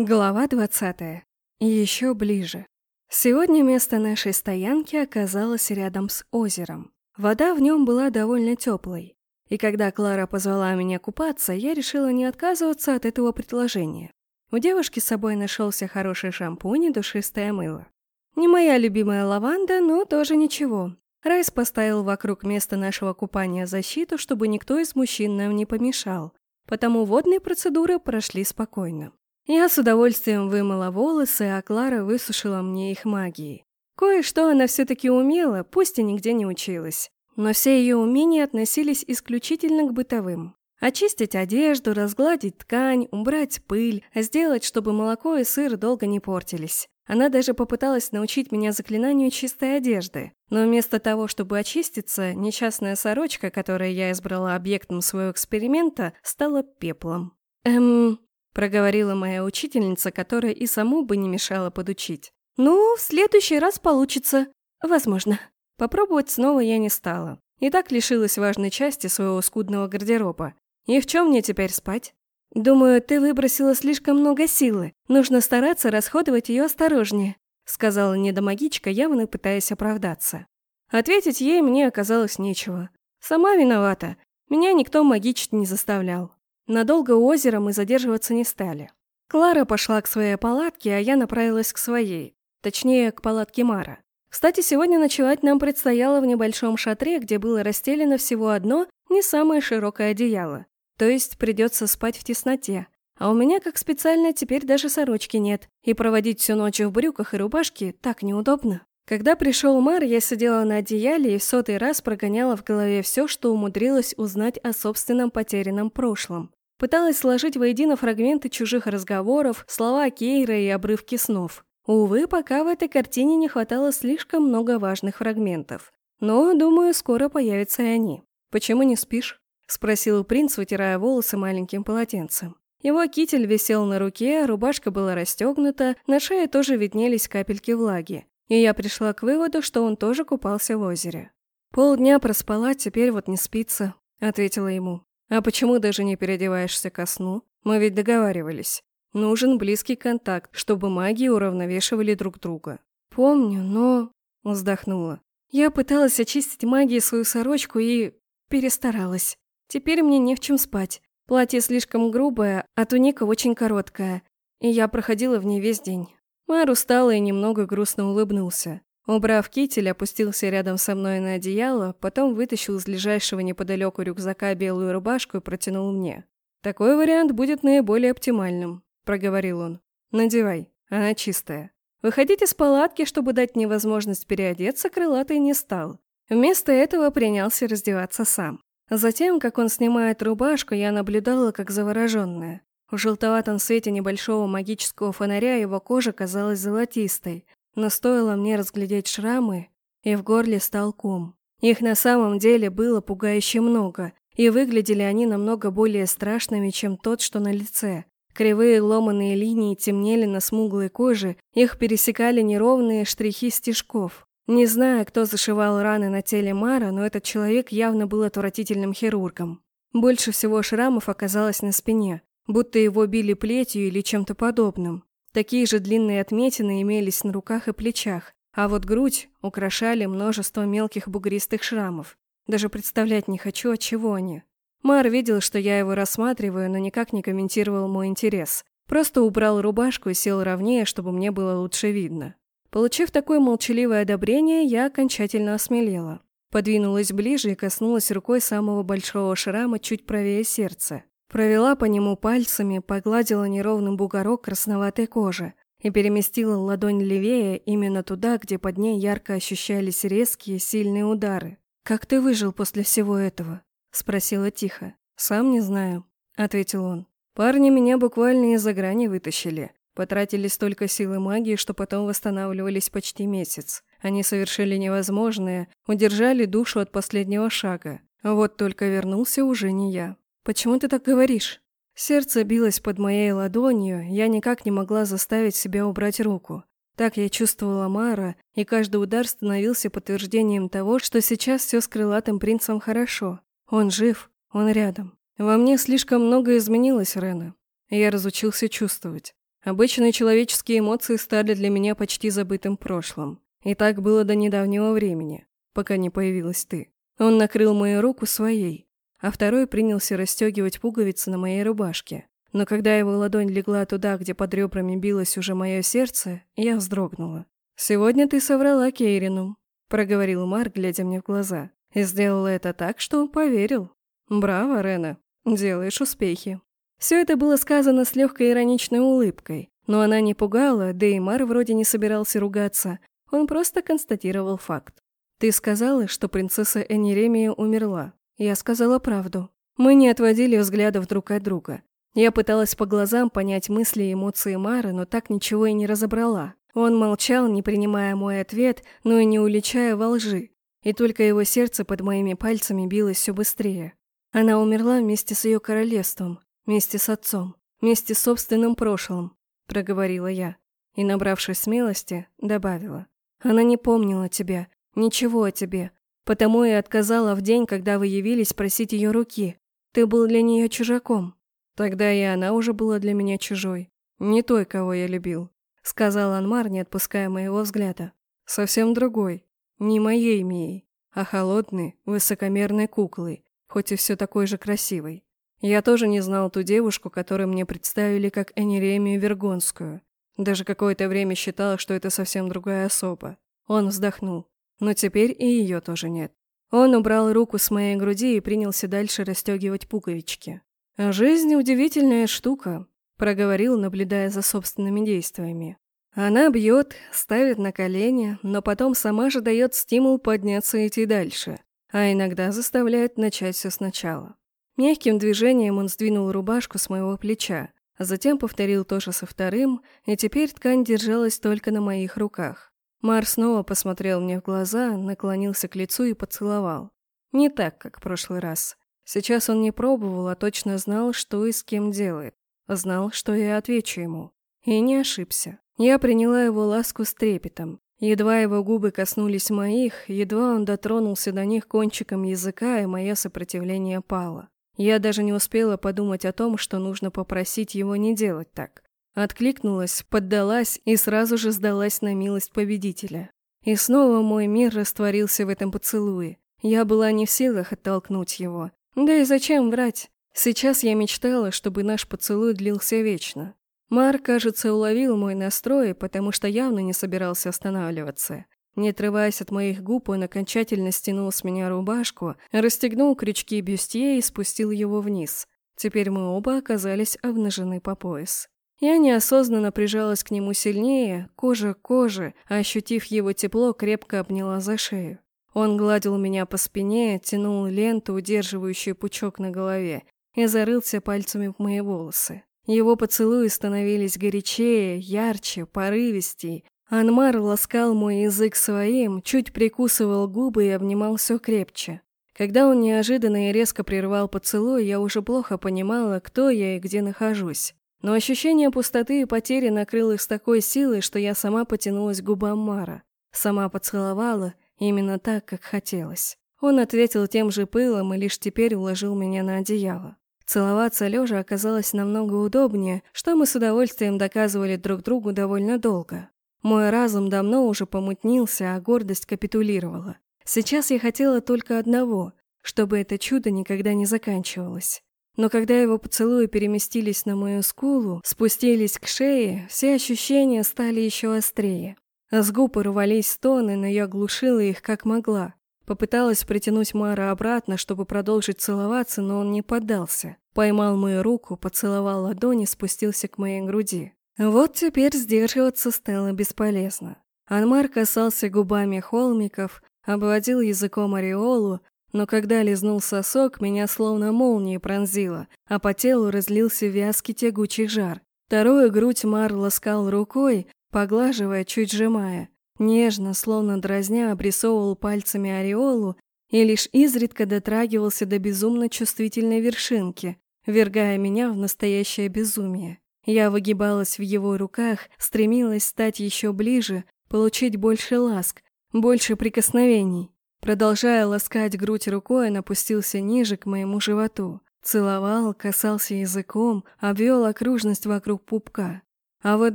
Глава 20. Еще ближе. Сегодня место нашей стоянки оказалось рядом с озером. Вода в нем была довольно теплой. И когда Клара позвала меня купаться, я решила не отказываться от этого предложения. У девушки с собой нашелся хороший шампунь и душистое мыло. Не моя любимая лаванда, но тоже ничего. Райс поставил вокруг места нашего купания защиту, чтобы никто из мужчин нам не помешал. Потому водные процедуры прошли спокойно. Я с удовольствием вымыла волосы, а Клара высушила мне их магией. Кое-что она все-таки умела, пусть и нигде не училась. Но все ее умения относились исключительно к бытовым. Очистить одежду, разгладить ткань, убрать пыль, сделать, чтобы молоко и сыр долго не портились. Она даже попыталась научить меня заклинанию чистой одежды. Но вместо того, чтобы очиститься, несчастная сорочка, которую я избрала объектом своего эксперимента, стала пеплом. Эм, проговорила моя учительница, которая и саму бы не мешала подучить. «Ну, в следующий раз получится. Возможно». Попробовать снова я не стала. И так лишилась важной части своего скудного гардероба. И в чем мне теперь спать? «Думаю, ты выбросила слишком много силы. Нужно стараться расходовать ее осторожнее», сказала недомагичка, явно пытаясь оправдаться. Ответить ей мне оказалось нечего. Сама виновата. Меня никто магичить не заставлял. Надолго у озера мы задерживаться не стали. Клара пошла к своей палатке, а я направилась к своей. Точнее, к палатке Мара. Кстати, сегодня ночевать нам предстояло в небольшом шатре, где было расстелено всего одно, не самое широкое одеяло. То есть придется спать в тесноте. А у меня, как специально, теперь даже сорочки нет. И проводить всю ночь в брюках и рубашке так неудобно. Когда пришел Мар, я сидела на одеяле и в сотый раз прогоняла в голове все, что умудрилась узнать о собственном потерянном прошлом. Пыталась сложить воедино фрагменты чужих разговоров, слова Кейра и обрывки снов. Увы, пока в этой картине не хватало слишком много важных фрагментов. Но, думаю, скоро появятся и они. «Почему не спишь?» – спросил принц, вытирая волосы маленьким полотенцем. Его китель висел на руке, рубашка была расстегнута, на шее тоже виднелись капельки влаги. И я пришла к выводу, что он тоже купался в озере. «Полдня проспала, теперь вот не спится», – ответила ему. А почему даже не переодеваешься ко сну? Мы ведь договаривались. Нужен близкий контакт, чтобы маги уравновешивали друг друга. Помню, но... Вздохнула. Я пыталась очистить магией свою сорочку и... перестаралась. Теперь мне не в чем спать. Платье слишком грубое, а туника очень короткая. И я проходила в ней весь день. Мар устал и немного грустно улыбнулся. Убрав китель, опустился рядом со мной на одеяло, потом вытащил из ближайшего неподалеку рюкзака белую рубашку и протянул мне. «Такой вариант будет наиболее оптимальным», – проговорил он. «Надевай, она чистая». Выходить из палатки, чтобы дать мне возможность переодеться, крылатый не стал. Вместо этого принялся раздеваться сам. Затем, как он снимает рубашку, я наблюдала как завороженная. В желтоватом свете небольшого магического фонаря его кожа казалась золотистой, но стоило мне разглядеть шрамы, и в горле стал ком. Их на самом деле было пугающе много, и выглядели они намного более страшными, чем тот, что на лице. Кривые ломаные линии темнели на смуглой коже, их пересекали неровные штрихи стежков. Не знаю, кто зашивал раны на теле Мара, но этот человек явно был отвратительным хирургом. Больше всего шрамов оказалось на спине, будто его били плетью или чем-то подобным. Такие же длинные отметины имелись на руках и плечах, а вот грудь украшали множество мелких бугристых шрамов. Даже представлять не хочу, от чего они. Мар видел, что я его рассматриваю, но никак не комментировал мой интерес. Просто убрал рубашку и сел ровнее, чтобы мне было лучше видно. Получив такое молчаливое одобрение, я окончательно осмелела. Подвинулась ближе и коснулась рукой самого большого шрама чуть правее сердца. Провела по нему пальцами, погладила неровный бугорок красноватой кожи и переместила ладонь левее именно туда, где под ней ярко ощущались резкие, сильные удары. «Как ты выжил после всего этого?» – спросила тихо. «Сам не знаю», – ответил он. «Парни меня буквально из-за грани вытащили. Потратили столько силы магии, что потом восстанавливались почти месяц. Они совершили невозможное, удержали душу от последнего шага. Вот только вернулся уже не я. «Почему ты так говоришь?» Сердце билось под моей ладонью, я никак не могла заставить себя убрать руку. Так я чувствовала Мара, и каждый удар становился подтверждением того, что сейчас все с крылатым принцем хорошо. Он жив, он рядом. Во мне слишком много изменилось, Рена. Я разучился чувствовать. Обычные человеческие эмоции стали для меня почти забытым прошлым. И так было до недавнего времени, пока не появилась ты. Он накрыл мою руку своей, а второй принялся расстегивать пуговицы на моей рубашке. Но когда его ладонь легла туда, где под ребрами билось уже мое сердце, я вздрогнула. «Сегодня ты соврала Кейрину», — проговорил Марк, глядя мне в глаза. И сделала это так, что он поверил. «Браво, Рена, делаешь успехи». Все это было сказано с легкой ироничной улыбкой, но она не пугала, да и Мар вроде не собирался ругаться, он просто констатировал факт. «Ты сказала, что принцесса Энеремия умерла. Я сказала правду. Мы не отводили взглядов друг от друга. Я пыталась по глазам понять мысли и эмоции Мары, но так ничего и не разобрала. Он молчал, не принимая мой ответ, но и не уличая во лжи. И только его сердце под моими пальцами билось все быстрее. Она умерла вместе с ее королевством, вместе с отцом, вместе с собственным прошлым, проговорила я. И, набравшись смелости, добавила. Она не помнила тебя, ничего о тебе, потому и отказала в день, когда вы явились просить ее руки. Ты был для нее чужаком. Тогда и она уже была для меня чужой. Не той, кого я любил, сказал Анмар, не отпуская моего взгляда. Совсем другой. Не моей Мией, а холодной, высокомерной куклой, хоть и все такой же красивой. Я тоже не знал ту девушку, которую мне представили как Энеремию Вергонскую. Даже какое-то время считал, что это совсем другая особа. Он вздохнул. Но теперь и ее тоже нет. Он убрал руку с моей груди и принялся дальше расстегивать пуговички. «Жизнь – удивительная штука», – проговорил, наблюдая за собственными действиями. Она бьет, ставит на колени, но потом сама же дает стимул подняться и идти дальше, а иногда заставляет начать все сначала. Мягким движением он сдвинул рубашку с моего плеча, а затем повторил то же со вторым, и теперь ткань держалась только на моих руках. Мар снова посмотрел мне в глаза, наклонился к лицу и поцеловал. Не так, как в прошлый раз. Сейчас он не пробовал, а точно знал, что и с кем делает. Знал, что я отвечу ему. И не ошибся. Я приняла его ласку с трепетом. Едва его губы коснулись моих, едва он дотронулся до них кончиком языка, и мое сопротивление пало. Я даже не успела подумать о том, что нужно попросить его не делать так. Откликнулась, поддалась и сразу же сдалась на милость победителя. И снова мой мир растворился в этом поцелуе. Я была не в силах оттолкнуть его. Да и зачем врать? Сейчас я мечтала, чтобы наш поцелуй длился вечно. Мар, кажется, уловил мой настрой, потому что явно не собирался останавливаться. Не отрываясь от моих губ, он окончательно стянул с меня рубашку, расстегнул крючки бюстье и спустил его вниз. Теперь мы оба оказались обнажены по пояс. Я неосознанно прижалась к нему сильнее, кожа к коже, а ощутив его тепло, крепко обняла за шею. Он гладил меня по спине, тянул ленту, удерживающую пучок на голове, и зарылся пальцами в мои волосы. Его поцелуи становились горячее, ярче, порывистей. Анмар ласкал мой язык своим, чуть прикусывал губы и обнимал все крепче. Когда он неожиданно и резко прервал поцелуй, я уже плохо понимала, кто я и где нахожусь. Но ощущение пустоты и потери накрыло их с такой силой, что я сама потянулась к губам Мара. Сама поцеловала — Именно так, как хотелось. Он ответил тем же пылом и лишь теперь уложил меня на одеяло. Целоваться лежа оказалось намного удобнее, что мы с удовольствием доказывали друг другу довольно долго. Мой разум давно уже помутнился, а гордость капитулировала. Сейчас я хотела только одного, чтобы это чудо никогда не заканчивалось. Но когда его поцелуи переместились на мою скулу, спустились к шее, все ощущения стали еще острее. С губ рвались стоны, но я глушила их как могла. Попыталась притянуть Мара обратно, чтобы продолжить целоваться, но он не поддался. Поймал мою руку, поцеловал ладони, спустился к моей груди. Вот теперь сдерживаться стало бесполезно. Анмар касался губами холмиков, обводил языком ореолу, но когда лизнул сосок, меня словно молнией пронзило, а по телу разлился вязкий тягучий жар. Вторую грудь Мар ласкал рукой, поглаживая, чуть сжимая. Нежно, словно дразня, обрисовывал пальцами ореолу и лишь изредка дотрагивался до безумно чувствительной вершинки, вергая меня в настоящее безумие. Я выгибалась в его руках, стремилась стать еще ближе, получить больше ласк, больше прикосновений. Продолжая ласкать грудь рукой, он опустился ниже к моему животу. Целовал, касался языком, обвел окружность вокруг пупка. А вот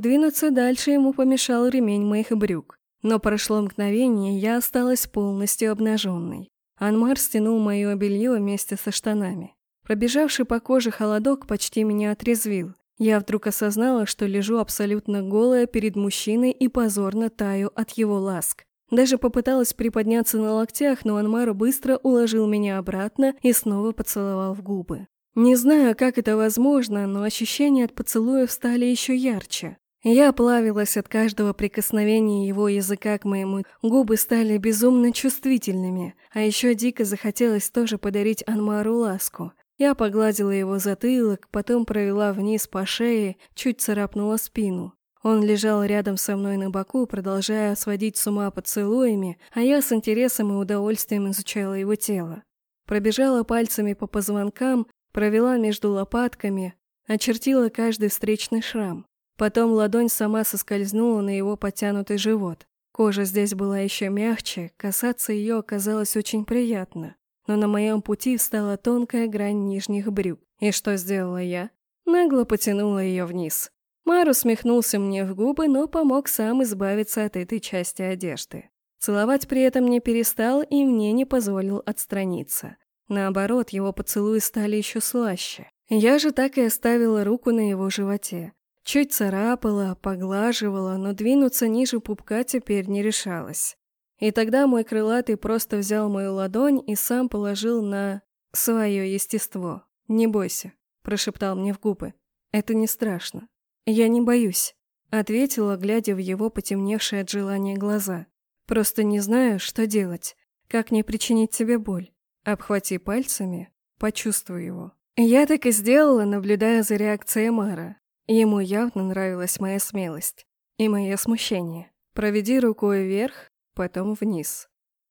двинуться дальше ему помешал ремень моих брюк. Но прошло мгновение, я осталась полностью обнаженной. Анмар стянул мое белье вместе со штанами. Пробежавший по коже холодок почти меня отрезвил. Я вдруг осознала, что лежу абсолютно голая перед мужчиной и позорно таю от его ласк. Даже попыталась приподняться на локтях, но Анмар быстро уложил меня обратно и снова поцеловал в губы. Не знаю, как это возможно, но ощущения от поцелуев стали еще ярче. Я плавилась от каждого прикосновения его языка к моему, губы стали безумно чувствительными, а еще дико захотелось тоже подарить Анмару ласку. Я погладила его затылок, потом провела вниз по шее, чуть царапнула спину. Он лежал рядом со мной на боку, продолжая сводить с ума поцелуями, а я с интересом и удовольствием изучала его тело. Пробежала пальцами по позвонкам, провела между лопатками, очертила каждый встречный шрам. Потом ладонь сама соскользнула на его подтянутый живот. Кожа здесь была еще мягче, касаться ее оказалось очень приятно но на моем пути встала тонкая грань нижних брюк. И что сделала я? Нагло потянула ее вниз. Мар усмехнулся мне в губы, но помог сам избавиться от этой части одежды. Целовать при этом не перестал и мне не позволил отстраниться. Наоборот, его поцелуи стали еще слаще. Я же так и оставила руку на его животе. Чуть царапала, поглаживала, но двинуться ниже пупка теперь не решалась. И тогда мой крылатый просто взял мою ладонь и сам положил на свое естество. «Не бойся», – прошептал мне в губы. «Это не страшно». «Я не боюсь», – ответила, глядя в его потемневшие от желания глаза. «Просто не знаю, что делать, как не причинить тебе боль. Обхвати пальцами, почувствуй его». Я так и сделала, наблюдая за реакцией Мара. Ему явно нравилась моя смелость и мое смущение. Проведи рукой вверх, потом вниз.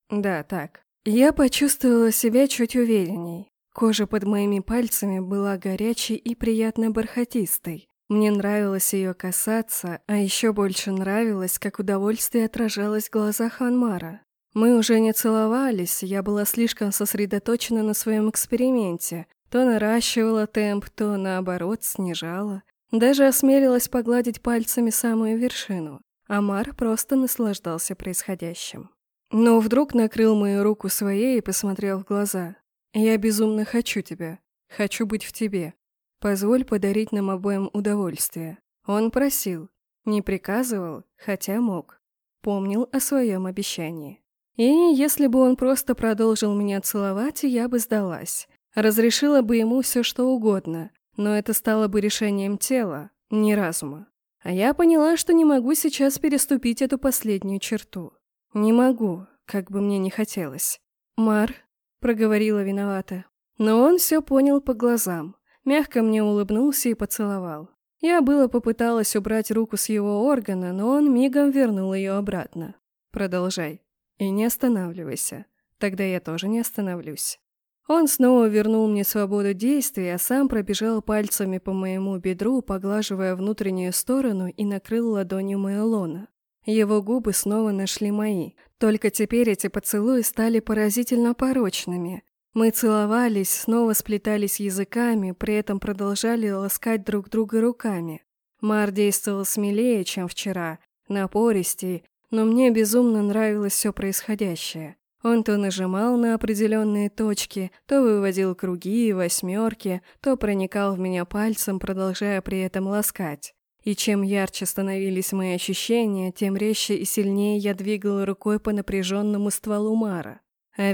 Да, так. Я почувствовала себя чуть уверенней. Кожа под моими пальцами была горячей и приятно бархатистой. Мне нравилось ее касаться, а еще больше нравилось, как удовольствие отражалось в глазах Анмара. Мы уже не целовались, я была слишком сосредоточена на своем эксперименте. То наращивала темп, то, наоборот, снижала. Даже осмелилась погладить пальцами самую вершину. Амар просто наслаждался происходящим. Но вдруг накрыл мою руку своей и посмотрел в глаза. «Я безумно хочу тебя. Хочу быть в тебе. Позволь подарить нам обоим удовольствие». Он просил. Не приказывал, хотя мог. Помнил о своем обещании. И если бы он просто продолжил меня целовать, я бы сдалась. Разрешила бы ему все что угодно, но это стало бы решением тела, не разума. А я поняла, что не могу сейчас переступить эту последнюю черту. Не могу, как бы мне не хотелось. «Мар», — проговорила виновата. Но он все понял по глазам. Мягко мне улыбнулся и поцеловал. Я было попыталась убрать руку с его органа, но он мигом вернул ее обратно. «Продолжай. И не останавливайся. Тогда я тоже не остановлюсь». Он снова вернул мне свободу действий, а сам пробежал пальцами по моему бедру, поглаживая внутреннюю сторону и накрыл ладонью мою лона. Его губы снова нашли мои, только теперь эти поцелуи стали поразительно порочными. Мы целовались, снова сплетались языками, при этом продолжали ласкать друг друга руками. Мар действовал смелее, чем вчера, напористей, но мне безумно нравилось все происходящее. Он то нажимал на определенные точки, то выводил круги и восьмерки, то проникал в меня пальцем, продолжая при этом ласкать. И чем ярче становились мои ощущения, тем резче и сильнее я двигала рукой по напряженному стволу Мара. А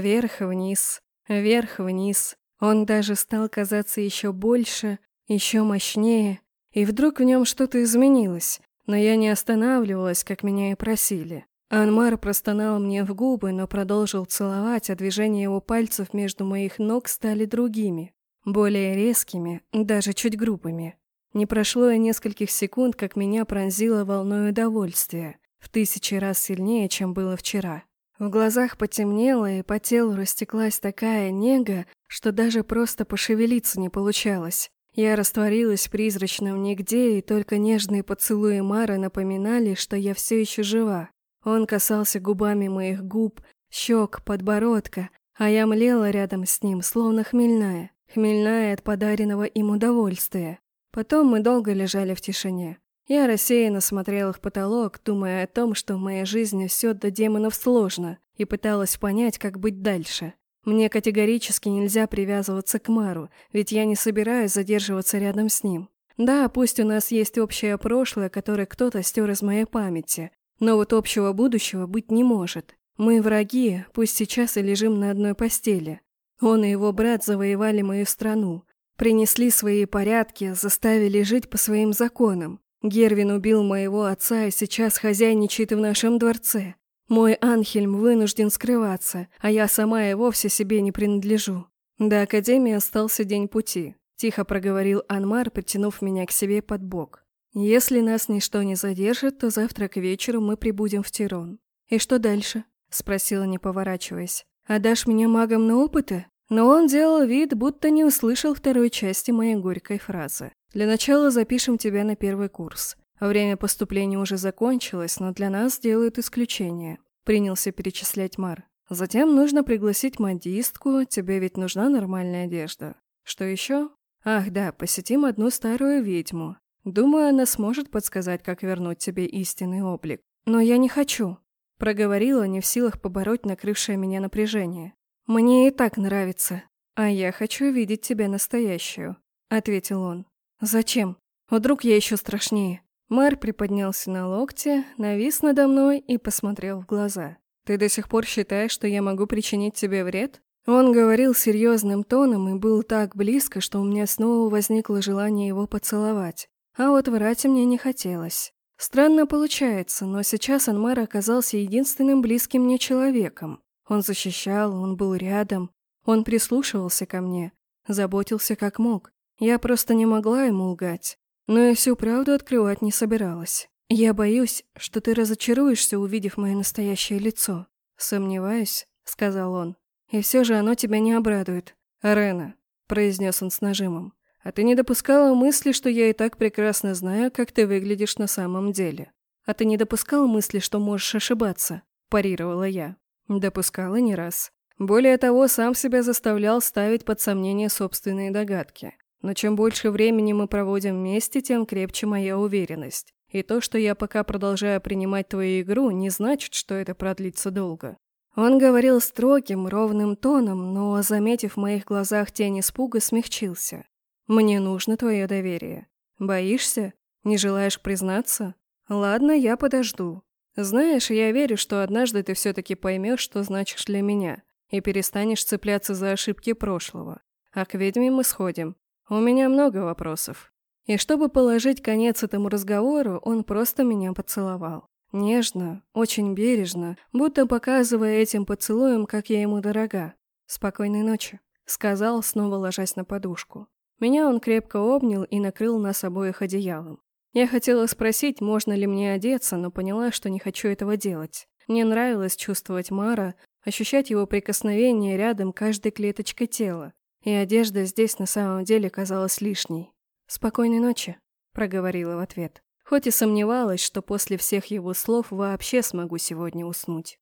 вверх-вниз, вверх-вниз. Он даже стал казаться еще больше, еще мощнее. И вдруг в нем что-то изменилось, но я не останавливалась, как меня и просили. Анмар простонал мне в губы, но продолжил целовать, а движения его пальцев между моих ног стали другими, более резкими, даже чуть грубыми. Не прошло и нескольких секунд, как меня пронзило волной удовольствия, в тысячи раз сильнее, чем было вчера. В глазах потемнело, и по телу растеклась такая нега, что даже просто пошевелиться не получалось. Я растворилась призрачном нигде, и только нежные поцелуи Мары напоминали, что я все еще жива. Он касался губами моих губ, щек, подбородка, а я млела рядом с ним, словно хмельная, хмельная от подаренного им удовольствия. Потом мы долго лежали в тишине. Я рассеянно смотрела в потолок, думая о том, что в моей жизни все до демонов сложно, и пыталась понять, как быть дальше. Мне категорически нельзя привязываться к Мару, ведь я не собираюсь задерживаться рядом с ним. Да, пусть у нас есть общее прошлое, которое кто-то стер из моей памяти, но вот общего будущего быть не может. Мы враги, пусть сейчас и лежим на одной постели. Он и его брат завоевали мою страну, принесли свои порядки, заставили жить по своим законам. Гервин убил моего отца и сейчас хозяйничает в нашем дворце. Мой Анхельм вынужден скрываться, а я сама и вовсе себе не принадлежу. До Академии остался день пути. Тихо проговорил Анмар, притянув меня к себе под бок. «Если нас ничто не задержит, то завтра к вечеру мы прибудем в Тирон». «И что дальше?» – спросила, не поворачиваясь. «Отдашь меня магам на опыты?» Но он делал вид, будто не услышал второй части моей горькой фразы. Для начала запишем тебя на первый курс. Время поступления уже закончилось, но для нас делают исключение. Принялся перечислять Мар. Затем нужно пригласить модистку, тебе ведь нужна нормальная одежда. Что еще? Ах да, посетим одну старую ведьму. Думаю, она сможет подсказать, как вернуть тебе истинный облик. Но я не хочу. Проговорила, не в силах побороть накрывшее меня напряжение. Мне и так нравится. А я хочу видеть тебя настоящую, ответил он. «Зачем? Вдруг я еще страшнее?» Мэр приподнялся на локте, навис надо мной и посмотрел в глаза. «Ты до сих пор считаешь, что я могу причинить тебе вред?» Он говорил серьезным тоном и был так близко, что у меня снова возникло желание его поцеловать. А вот врать мне не хотелось. Странно получается, но сейчас Анмар оказался единственным близким мне человеком. Он защищал, он был рядом, он прислушивался ко мне, заботился как мог. Я просто не могла ему лгать, но и всю правду открывать не собиралась. Я боюсь, что ты разочаруешься, увидев мое настоящее лицо. Сомневаюсь, сказал он. И все же оно тебя не обрадует. Рена, произнес он с нажимом. А ты не допускала мысли, что я и так прекрасно знаю, как ты выглядишь на самом деле. А ты не допускал мысли, что можешь ошибаться, парировала я. Допускала не раз. Более того, сам себя заставлял ставить под сомнение собственные догадки. Но чем больше времени мы проводим вместе, тем крепче моя уверенность. И то, что я пока продолжаю принимать твою игру, не значит, что это продлится долго. Он говорил строгим, ровным тоном, но, заметив в моих глазах тень испуга, смягчился. «Мне нужно твое доверие. Боишься? Не желаешь признаться? Ладно, я подожду. Знаешь, я верю, что однажды ты все-таки поймешь, что значишь для меня, и перестанешь цепляться за ошибки прошлого. А к ведьме мы сходим. У меня много вопросов. И чтобы положить конец этому разговору, он просто меня поцеловал. Нежно, очень бережно, будто показывая этим поцелуем, как я ему дорога. «Спокойной ночи», — сказал, снова ложась на подушку. Меня он крепко обнял и накрыл нас обоих одеялом. Я хотела спросить, можно ли мне одеться, но поняла, что не хочу этого делать. Мне нравилось чувствовать Мара, ощущать его прикосновение рядом каждой клеточкой тела. И одежда здесь на самом деле казалась лишней. «Спокойной ночи», — проговорила в ответ. Хоть и сомневалась, что после всех его слов вообще смогу сегодня уснуть.